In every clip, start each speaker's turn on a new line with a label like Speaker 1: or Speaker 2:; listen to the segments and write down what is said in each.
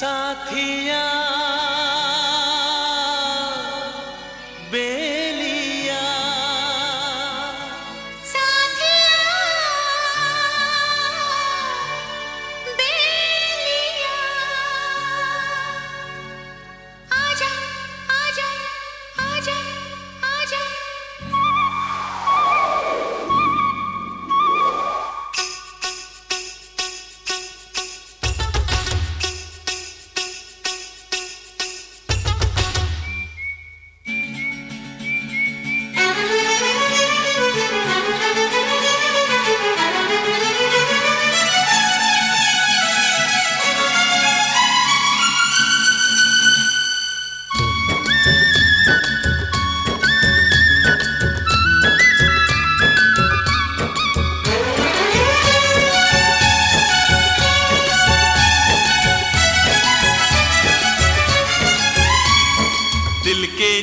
Speaker 1: साथिया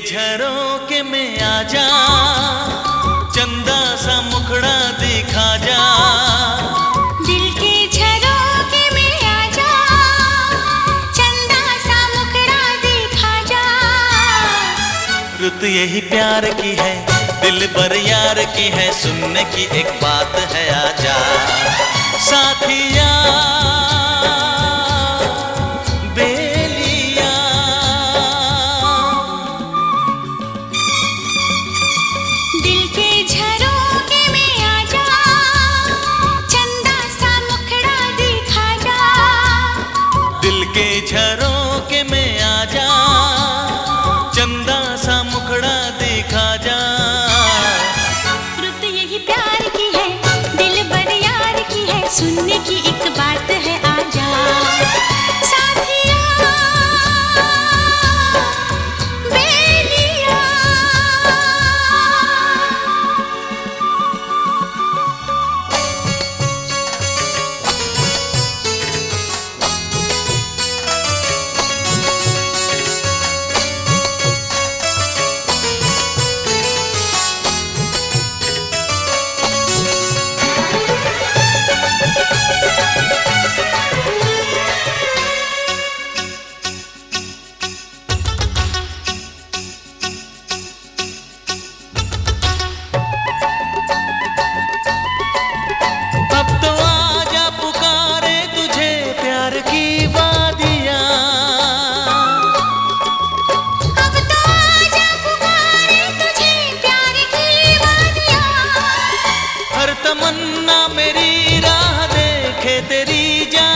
Speaker 1: झरोके में आजा चंदा सा मुखड़ा दिखा जा।
Speaker 2: दिल के झरोके में आजा चंदा सा मुखड़ा दिखा जा।
Speaker 1: रुत यही प्यार की है दिल पर यार की है सुनने की एक बात है आजा। साथिया
Speaker 2: के मैं आ जा।
Speaker 1: चंदा सा मुखड़ा देखा जा।
Speaker 2: रुत यही प्यार की है, दिल बर यार की है, सुनने की
Speaker 1: देखे तेरी जान जा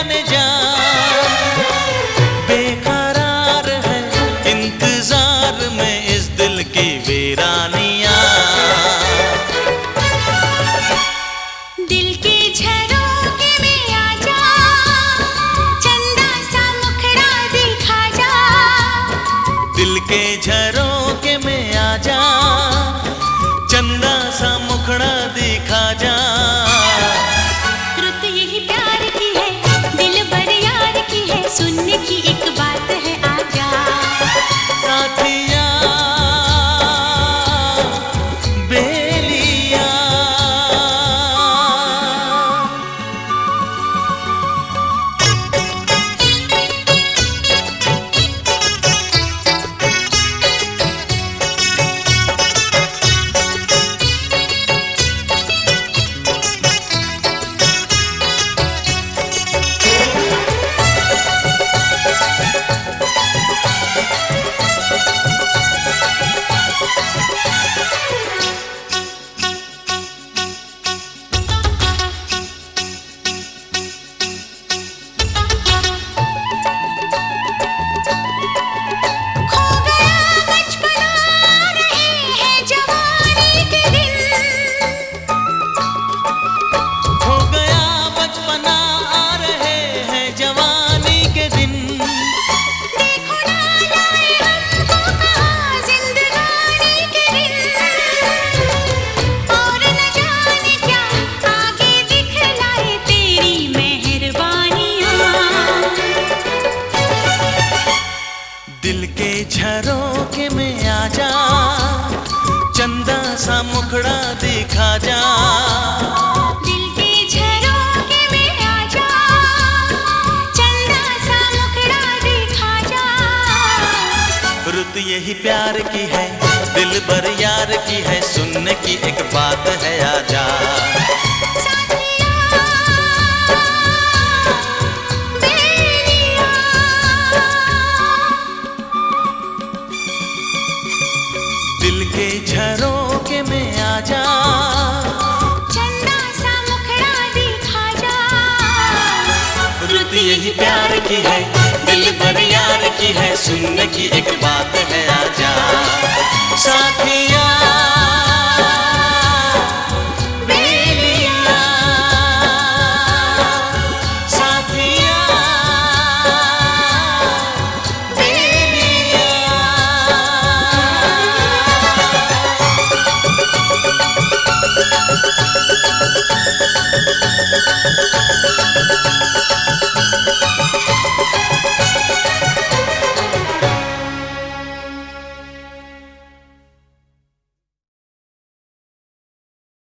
Speaker 1: दिल के
Speaker 2: झरोके में आ जा।
Speaker 1: चंदा सा मुखड़ा जा।
Speaker 2: दिल के
Speaker 1: झरोके में आ जा। चंदा सा मुखड़ा देखा जा।
Speaker 2: रुत
Speaker 1: यही प्यार की है दिल बर यार की है। यही प्यार की है दिल बर यार की है सुनने की एक बात